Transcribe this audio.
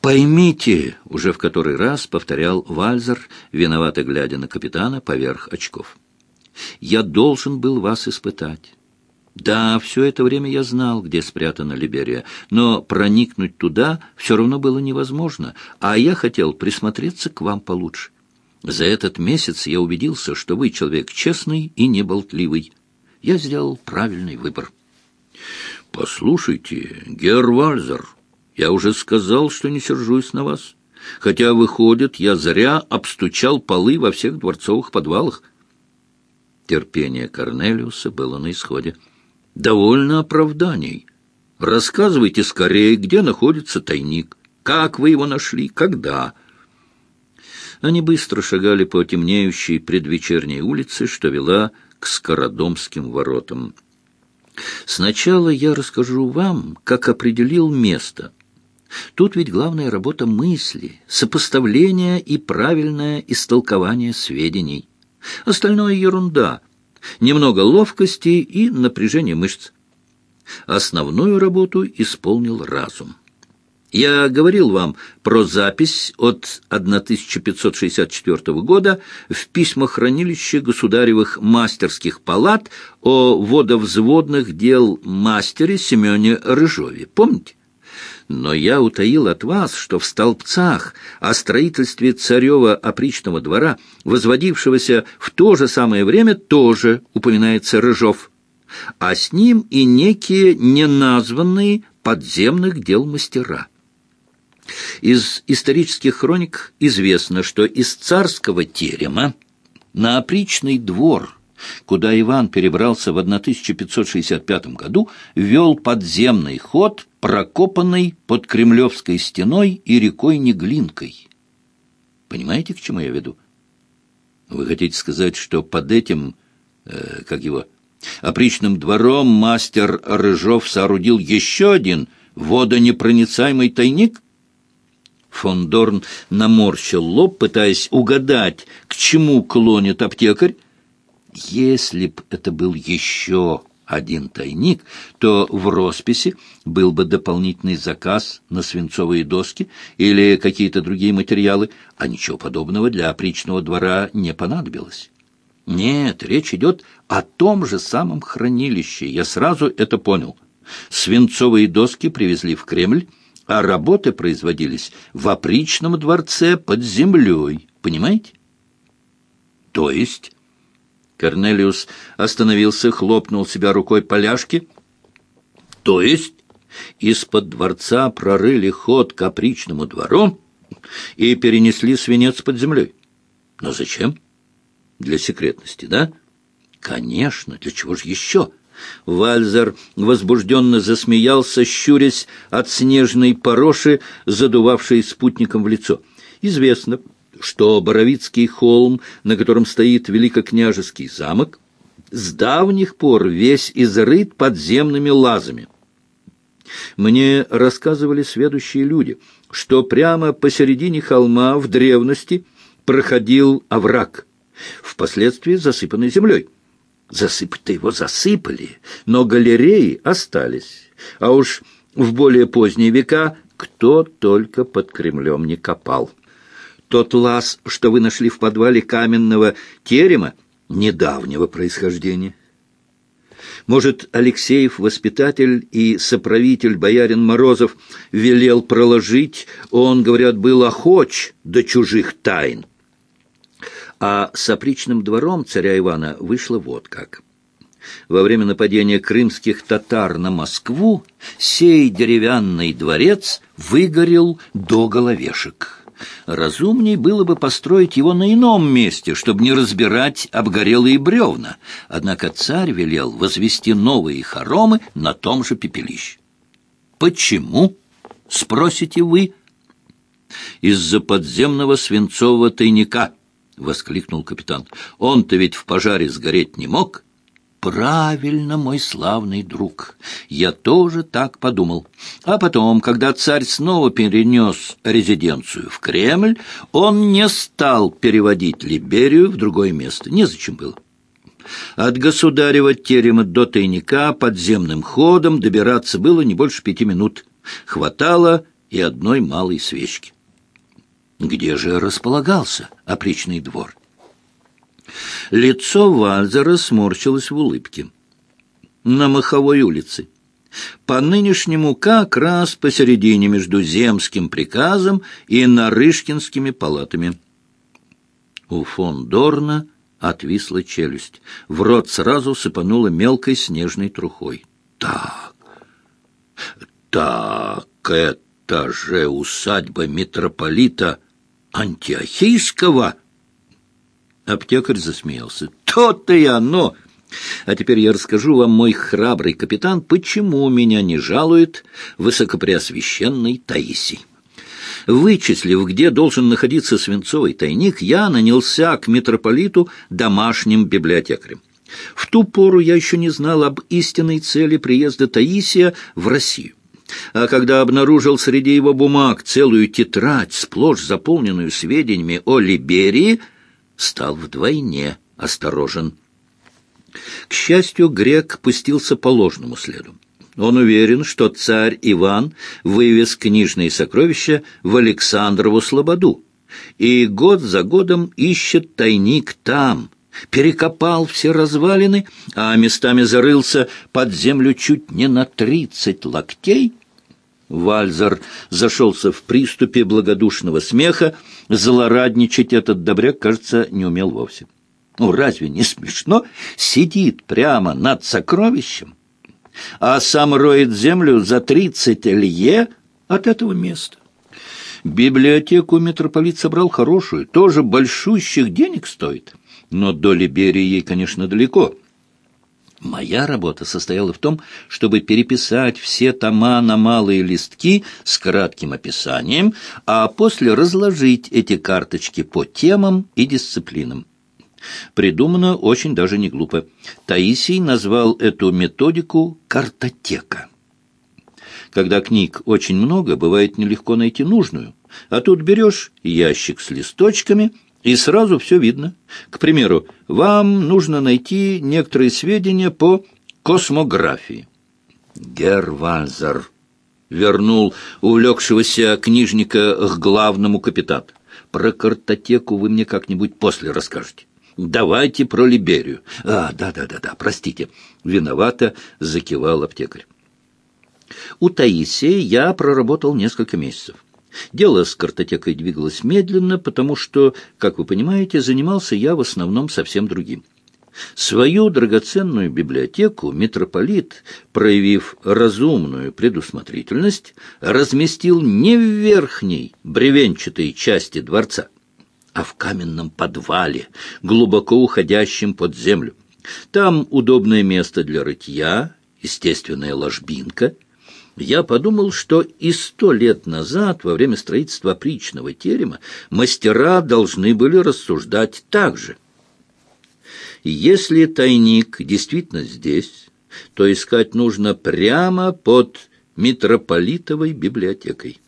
«Поймите», — уже в который раз повторял Вальзер, виновато глядя на капитана поверх очков. «Я должен был вас испытать. Да, все это время я знал, где спрятана Либерия, но проникнуть туда все равно было невозможно, а я хотел присмотреться к вам получше. За этот месяц я убедился, что вы человек честный и неболтливый. Я сделал правильный выбор». «Послушайте, Герр Вальзер», я уже сказал, что не сержусь на вас. Хотя, выходит, я зря обстучал полы во всех дворцовых подвалах. Терпение Корнелиуса было на исходе. «Довольно оправданий. Рассказывайте скорее, где находится тайник. Как вы его нашли? Когда?» Они быстро шагали по темнеющей предвечерней улице, что вела к Скородомским воротам. «Сначала я расскажу вам, как определил место». Тут ведь главная работа мысли, сопоставление и правильное истолкование сведений. Остальное ерунда. Немного ловкости и напряжения мышц. Основную работу исполнил разум. Я говорил вам про запись от 1564 года в письмохранилище государевых мастерских палат о водовзводных дел мастере Семене Рыжове. Помните? Но я утаил от вас, что в столбцах о строительстве царева опричного двора, возводившегося в то же самое время, тоже упоминается Рыжов, а с ним и некие неназванные подземных дел мастера. Из исторических хроник известно, что из царского терема на опричный двор – куда Иван перебрался в 1565 году, вел подземный ход, прокопанный под Кремлевской стеной и рекой Неглинкой. Понимаете, к чему я веду? Вы хотите сказать, что под этим, э, как его, опричным двором мастер Рыжов соорудил еще один водонепроницаемый тайник? Фон Дорн наморщил лоб, пытаясь угадать, к чему клонит аптекарь, если б это был еще один тайник, то в росписи был бы дополнительный заказ на свинцовые доски или какие-то другие материалы, а ничего подобного для опричного двора не понадобилось. Нет, речь идет о том же самом хранилище, я сразу это понял. Свинцовые доски привезли в Кремль, а работы производились в опричном дворце под землей, понимаете? То есть Корнелиус остановился, хлопнул себя рукой поляшки. То есть из-под дворца прорыли ход к опричному двору и перенесли свинец под землей. Но зачем? Для секретности, да? Конечно, для чего же еще? Вальзер возбужденно засмеялся, щурясь от снежной пороши, задувавшей спутником в лицо. Известно, что Боровицкий холм, на котором стоит великокняжеский замок, с давних пор весь изрыт подземными лазами. Мне рассказывали сведущие люди, что прямо посередине холма в древности проходил овраг, впоследствии засыпанный землей. Засыпать-то его засыпали, но галереи остались, а уж в более поздние века кто только под Кремлем не копал. Тот лаз, что вы нашли в подвале каменного терема, недавнего происхождения. Может, Алексеев, воспитатель и соправитель боярин Морозов, велел проложить, он, говорят, был охоч до чужих тайн. А с опричным двором царя Ивана вышло вот как. Во время нападения крымских татар на Москву сей деревянный дворец выгорел до головешек. Разумней было бы построить его на ином месте, чтобы не разбирать обгорелые бревна. Однако царь велел возвести новые хоромы на том же пепелище. «Почему?» — спросите вы. «Из-за подземного свинцового тайника», — воскликнул капитан. «Он-то ведь в пожаре сгореть не мог». Правильно, мой славный друг. Я тоже так подумал. А потом, когда царь снова перенес резиденцию в Кремль, он не стал переводить Либерию в другое место. Незачем было. От государева терема до тайника подземным ходом добираться было не больше пяти минут. Хватало и одной малой свечки. Где же располагался опричный двор? Лицо Вальзера сморщилось в улыбке. На Маховой улице. По-нынешнему как раз посередине между земским приказом и Нарышкинскими палатами. У фон Дорна отвисла челюсть. В рот сразу сыпанула мелкой снежной трухой. «Так, так, это же усадьба митрополита Антиохийского!» Аптекарь засмеялся. «То-то и оно!» А теперь я расскажу вам, мой храбрый капитан, почему меня не жалует высокопреосвященный Таисий. Вычислив, где должен находиться свинцовый тайник, я нанялся к митрополиту домашним библиотекарем. В ту пору я еще не знал об истинной цели приезда Таисия в Россию. А когда обнаружил среди его бумаг целую тетрадь, сплошь заполненную сведениями о Либерии, стал вдвойне осторожен. К счастью, грек пустился по ложному следу. Он уверен, что царь Иван вывез книжные сокровища в Александрову Слободу, и год за годом ищет тайник там, перекопал все развалины, а местами зарылся под землю чуть не на тридцать локтей. Вальзер зашелся в приступе благодушного смеха, злорадничать этот добряк, кажется, не умел вовсе. Ну, разве не смешно? Сидит прямо над сокровищем, а сам роет землю за тридцать лье от этого места. Библиотеку митрополит собрал хорошую, тоже большущих денег стоит, но до Либерии ей, конечно, далеко. Моя работа состояла в том, чтобы переписать все тома на малые листки с кратким описанием, а после разложить эти карточки по темам и дисциплинам. Придумано очень даже не глупо. Таисий назвал эту методику «картотека». Когда книг очень много, бывает нелегко найти нужную. А тут берешь ящик с листочками, и сразу все видно. К примеру, вам нужно найти некоторые сведения по космографии. Гервальзер вернул увлекшегося книжника к главному капитану. Про картотеку вы мне как-нибудь после расскажете. Давайте про Либерию. А, да-да-да-да, простите. Виновато закивал аптекарь. У Таисии я проработал несколько месяцев. Дело с картотекой двигалось медленно, потому что, как вы понимаете, занимался я в основном совсем другим. Свою драгоценную библиотеку митрополит, проявив разумную предусмотрительность, разместил не в верхней бревенчатой части дворца, а в каменном подвале, глубоко уходящем под землю. Там удобное место для рытья, естественная ложбинка. Я подумал, что и сто лет назад, во время строительства опричного терема, мастера должны были рассуждать так же. Если тайник действительно здесь, то искать нужно прямо под митрополитовой библиотекой.